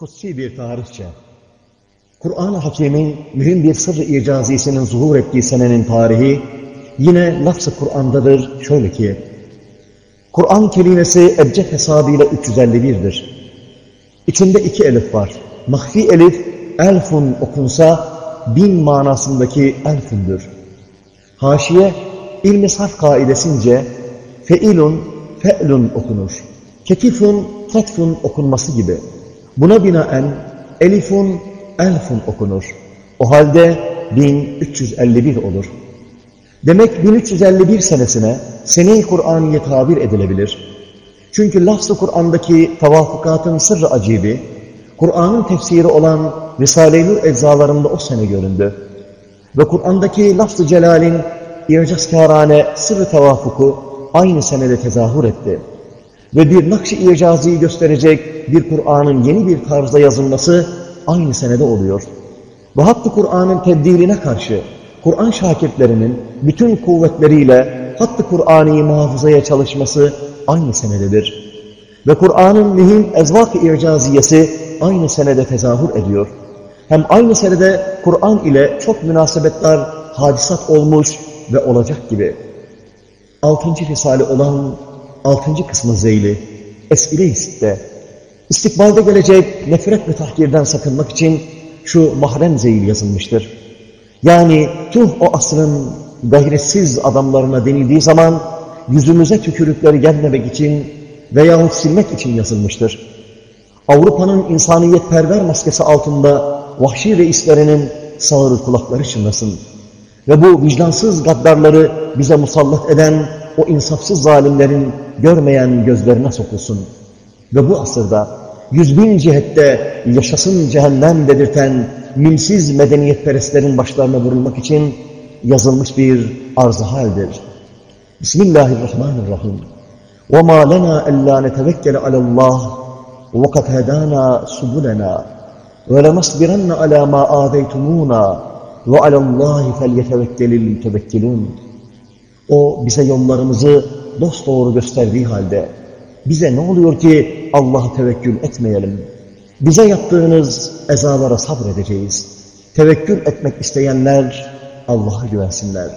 Kutsi bir tarihçe. Kur'an-ı Hakim'in mühim bir sır-ı icazisinin zuhur ettiği senenin tarihi yine lafz-ı Kur'an'dadır şöyle ki Kur'an kelimesi ebced hesabıyla 351'dir. İçinde iki elif var. Mahfi elif elfun okunsa bin manasındaki elfündür. Haşiye ilmi sarf kaidesince feilun fe'lun okunur. Ketifun ketfun okunması gibi. Buna binaen elifun elfun okunur. O halde 1351 olur. Demek 1351 senesine sene-i Kur'an'ya tabir edilebilir. Çünkü lafz-ı Kur'an'daki tavafukatın sırrı acibi, Kur'an'ın tefsiri olan Risale-i Nur eczalarında o sene göründü. Ve Kur'an'daki lafz-ı celalin icazkârâne sırrı tevafuku aynı senede tezahür etti. Ve bir nakş-ı icaziyi gösterecek bir Kur'an'ın yeni bir tarzda yazılması aynı senede oluyor. Ve hattı Kur'an'ın tebdiline karşı Kur'an şakirtlerinin bütün kuvvetleriyle hattı Kur'an'ı muhafızaya çalışması aynı senededir. Ve Kur'an'ın mühim ezvak-ı icaziyesi aynı senede tezahür ediyor. Hem aynı senede Kur'an ile çok münasebetler, hadisat olmuş ve olacak gibi. Altıncı Risale olan altıncı kısmı Zeyli, Esile-i Sitte, istikbalde gelecek nefret ve tahkirden sakınmak için şu mahrem zeyil yazılmıştır. Yani tuh o asrın gayretsiz adamlarına denildiği zaman yüzümüze tükürükleri gelmemek için veyahut silmek için yazılmıştır. Avrupa'nın insaniyetperver maskesi altında vahşi reislerinin sağırı kulakları çınlasın. Ve bu vicdansız gaddarları bize musallat eden o insafsız zalimlerin görmeyen gözlerine sokulsun. Ve bu asırda yüz bin cihette yaşasın cehennem dedirten mimsiz medeniyetperestlerin başlarına vurulmak için yazılmış bir arz haldir. Bismillahirrahmanirrahim. وَمَا لَنَا أَلَّا نَتَوَكَّلَ عَلَى اللّٰهِ وَقَدْ هَدَانَا سُبُلَنَا وَلَنَصْبِرَنَّ عَلَى مَا آذَيْتُمُونَا وَعَلَى اللّٰهِ فَلْيَتَوَكَّلِ الْمُتَوَكِّلُونَ o bize yollarımızı dosdoğru gösterdiği halde bize ne oluyor ki Allah'a tevekkül etmeyelim? Bize yaptığınız ezalara sabredeceğiz. Tevekkül etmek isteyenler Allah'a güvensinler.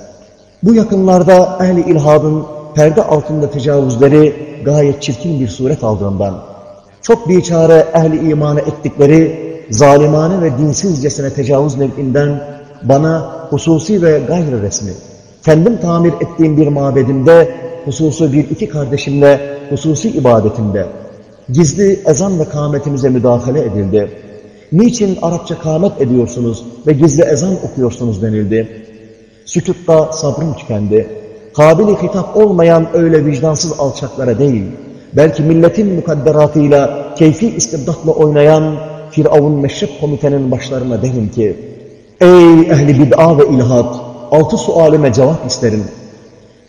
Bu yakınlarda ehli ilhadın perde altında tecavüzleri gayet çirkin bir suret aldığından, çok biçare ehli imanı ettikleri zalimane ve dinsizcesine tecavüz nev'inden bana hususi ve gayri resmi, kendim tamir ettiğim bir mabedimde, hususi bir iki kardeşimle hususi ibadetimde, gizli ezan ve kâmetimize müdahale edildi. Niçin Arapça kâmet ediyorsunuz ve gizli ezan okuyorsunuz denildi. Sükutta sabrım tükendi. Kabili hitap olmayan öyle vicdansız alçaklara değil, belki milletin mukadderatıyla keyfi istibdatla oynayan Firavun Meşrep Komitenin başlarına derim ki, Ey ehli bid'a ve ilhat, altı sualime cevap isterim.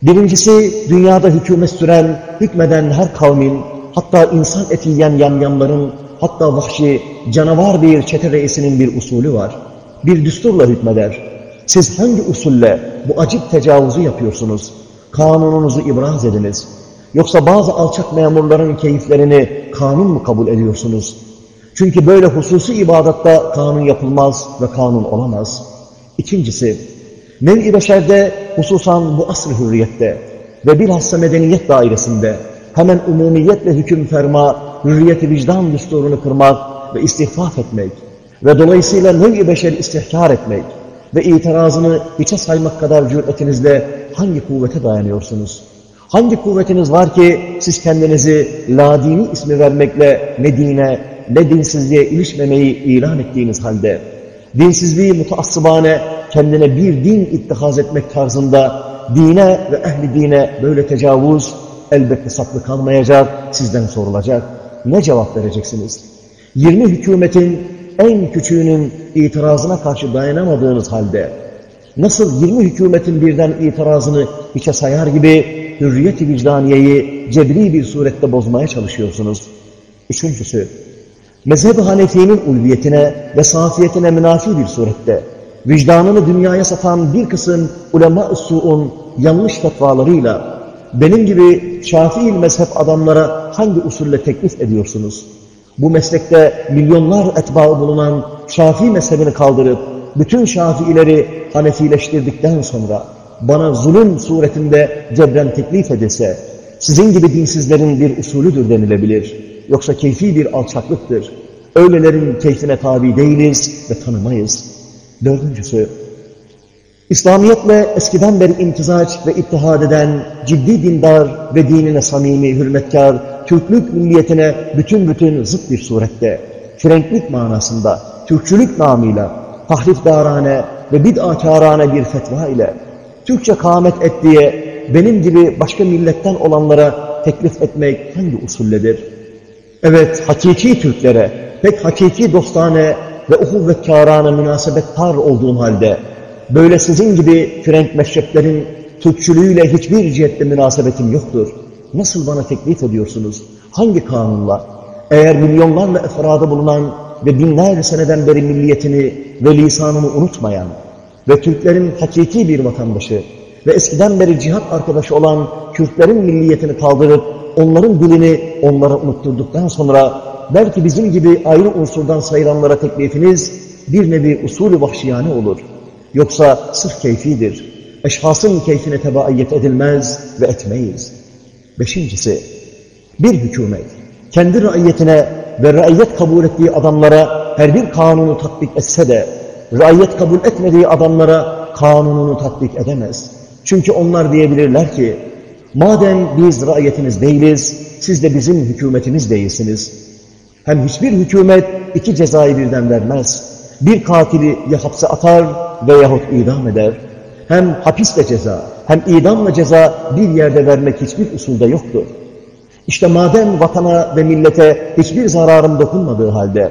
Birincisi, dünyada hükümet süren, hükmeden her kavmin, hatta insan eti yiyen yamyamların, hatta vahşi, canavar bir çete reisinin bir usulü var. Bir düsturla hükmeder. Siz hangi usulle bu acip tecavüzü yapıyorsunuz? Kanununuzu ibraz ediniz. Yoksa bazı alçak memurların keyiflerini kanun mu kabul ediyorsunuz? Çünkü böyle hususi ibadatta kanun yapılmaz ve kanun olamaz. İkincisi, nev-i beşerde hususan bu asr hürriyette ve bilhassa medeniyet dairesinde hemen umumiyetle hüküm ferma, hürriyeti vicdan düsturunu kırmak ve istihfaf etmek ve dolayısıyla nev-i beşer istihkar etmek ve itirazını hiçe saymak kadar cüretinizle hangi kuvvete dayanıyorsunuz? Hangi kuvvetiniz var ki siz kendinizi ladini ismi vermekle ne dine ne dinsizliğe ilişmemeyi ilan ettiğiniz halde, dinsizliği mutaassıbane kendine bir din ittihaz etmek tarzında dine ve ehli dine böyle tecavüz elbette saklı kalmayacak, sizden sorulacak. Ne cevap vereceksiniz? 20 hükümetin en küçüğünün itirazına karşı dayanamadığınız halde, nasıl 20 hükümetin birden itirazını hiçe sayar gibi hürriyet-i vicdaniyeyi cebri bir surette bozmaya çalışıyorsunuz? Üçüncüsü, mezheb-i Hanefi'nin ulviyetine ve safiyetine münafi bir surette, vicdanını dünyaya satan bir kısım ulema-ı su'un yanlış fetvalarıyla, benim gibi Şafii mezhep adamlara hangi usulle teklif ediyorsunuz? Bu meslekte milyonlar etbaı bulunan Şafii mezhebini kaldırıp bütün Şafiileri Hanefileştirdikten sonra bana zulüm suretinde cebren teklif edilse, sizin gibi dinsizlerin bir usulüdür denilebilir. Yoksa keyfi bir alçaklıktır. Öylelerin keyfine tabi değiliz ve tanımayız. Dördüncüsü, İslamiyetle eskiden beri imtizaç ve ittihad eden ciddi dindar ve dinine samimi, hürmetkar, Türklük milliyetine bütün bütün zıt bir surette, Frenklik manasında, Türkçülük namıyla, tahrifdarane ve bid'akarane bir fetva ile, Türkçe kâmet et diye benim gibi başka milletten olanlara teklif etmek hangi usulledir? Evet, hakiki Türklere, pek hakiki dostane ve uhuvvetkârâne münasebettar olduğum halde, böyle sizin gibi Frenk meşreplerin Türkçülüğüyle hiçbir cihette münasebetim yoktur. Nasıl bana teklif ediyorsunuz? Hangi kanunla? Eğer milyonlarla efradı bulunan ve binlerce seneden beri milliyetini ve lisanını unutmayan ve Türklerin hakiki bir vatandaşı ve eskiden beri cihat arkadaşı olan Kürtlerin milliyetini kaldırıp onların dilini onlara unutturduktan sonra belki bizim gibi ayrı unsurdan sayılanlara teklifiniz bir nevi usulü vahşiyane olur. Yoksa sırf keyfidir. Eşhasın keyfine tebaiyet edilmez ve etmeyiz. Beşincisi, bir hükümet kendi raiyetine ve raiyet kabul ettiği adamlara her bir kanunu tatbik etse de raiyet kabul etmediği adamlara kanununu tatbik edemez. Çünkü onlar diyebilirler ki madem biz raiyetiniz değiliz siz de bizim hükümetimiz değilsiniz. Hem hiçbir hükümet iki cezayı birden vermez. Bir katili ya hapse atar veyahut idam eder. Hem hapisle ceza hem idamla ceza bir yerde vermek hiçbir usulde yoktur. İşte madem vatana ve millete hiçbir zararım dokunmadığı halde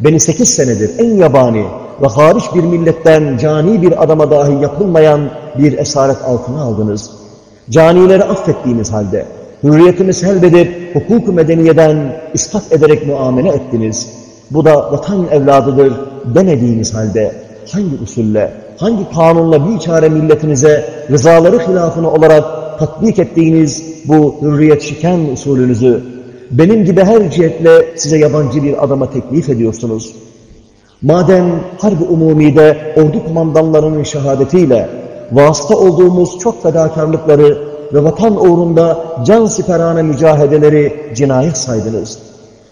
beni sekiz senedir en yabani ve hariç bir milletten cani bir adama dahi yapılmayan bir esaret altına aldınız. Canileri affettiğiniz halde hürriyetimi selbedip hukuk-u medeniyeden ispat ederek muamele ettiniz. Bu da vatan evladıdır demediğiniz halde hangi usulle, hangi kanunla bir çare milletinize rızaları hilafını olarak tatbik ettiğiniz bu hürriyet şiken usulünüzü benim gibi her cihetle size yabancı bir adama teklif ediyorsunuz. Madem harbi umumide ordu kumandanlarının şehadetiyle vasıta olduğumuz çok fedakarlıkları ve vatan uğrunda can siperane mücahedeleri cinayet saydınız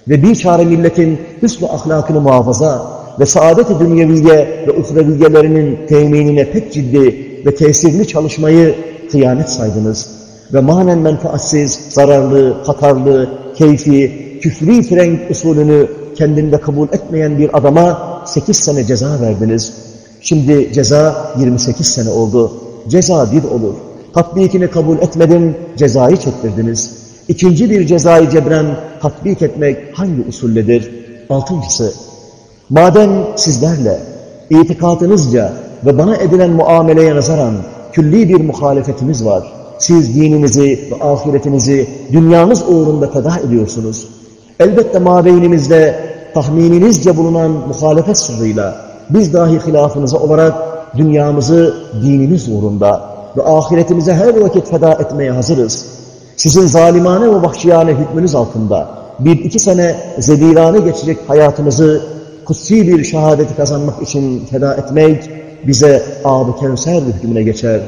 ve bir çare milletin hüsnü ahlakını muhafaza ve saadet-i dünyeviye ve uhreviyelerinin teminine pek ciddi ve tesirli çalışmayı kıyamet saydınız ve manen menfaatsiz, zararlı, hatarlı, keyfi, küfri frenk usulünü kendinde kabul etmeyen bir adama 8 sene ceza verdiniz. Şimdi ceza 28 sene oldu. Ceza bir olur. Tatbikini kabul etmedim, cezayı çektirdiniz. İkinci bir cezayı cebren tatbik etmek hangi usulledir? Altıncısı, madem sizlerle itikadınızca ve bana edilen muameleye nazaran külli bir muhalefetimiz var, siz dininizi ve ahiretinizi dünyanız uğrunda feda ediyorsunuz. Elbette mabeynimizde tahmininizce bulunan muhalefet sırrıyla biz dahi hilafınıza olarak dünyamızı dinimiz uğrunda ve ahiretimize her vakit feda etmeye hazırız. Sizin zalimane ve vahşiyane hükmünüz altında bir iki sene zedirane geçecek hayatımızı kutsi bir şehadeti kazanmak için feda etmek bize Ab-ı Kevser hükmüne geçer.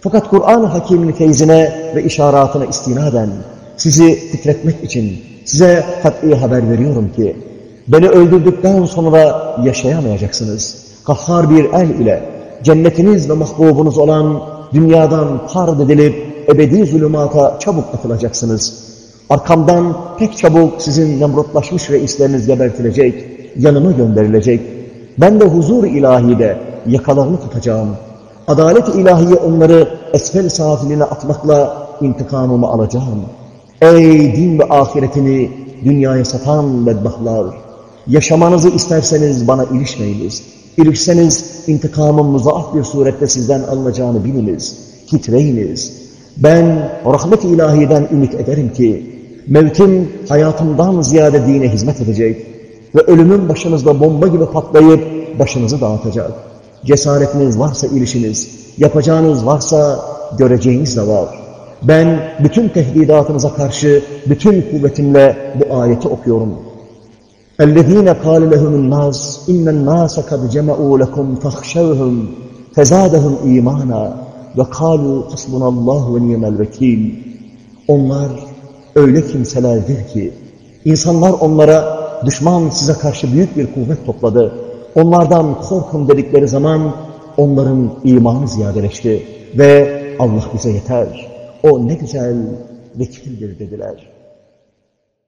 Fakat Kur'an-ı Hakim'in feyzine ve işaratına istinaden sizi titretmek için size kat'i haber veriyorum ki beni öldürdükten sonra yaşayamayacaksınız. Kahhar bir el ile cennetiniz ve mahbubunuz olan dünyadan pard edilip ebedi zulümata çabuk atılacaksınız. Arkamdan pek çabuk sizin nemrutlaşmış reisleriniz gebertilecek, yanıma gönderilecek. Ben de huzur ilahide yakalarını tutacağım. Adalet ilahiye onları esfel safiline atmakla intikamımı alacağım. Ey din ve ahiretini dünyaya satan bedbahtlar! Yaşamanızı isterseniz bana ilişmeyiniz. İlişseniz intikamın muzaaf bir surette sizden alınacağını biliniz. Titreyiniz. Ben rahmet-i ilahiden ümit ederim ki mevkim hayatımdan ziyade dine hizmet edecek ve ölümün başınızda bomba gibi patlayıp başınızı dağıtacak. Cesaretiniz varsa ilişiniz, yapacağınız varsa göreceğiniz de var. Ben bütün tehdidatınıza karşı bütün kuvvetimle bu ayeti okuyorum. اَلَّذ۪ينَ قَالَ لَهُمُ النَّاسِ اِنَّ النَّاسَ قَدْ جَمَعُوا لَكُمْ فَخْشَوْهُمْ فَزَادَهُمْ اِيمَانًا وَقَالُوا حَسْبُنَ اللّٰهُ وَنِيَمَ الْوَك۪يلِ Onlar öyle kimselerdir ki, insanlar onlara düşman size karşı büyük bir kuvvet topladı. Onlardan korkun dedikleri zaman onların imanı ziyadeleşti ve Allah bize yeter. O ne güzel vekildir dediler.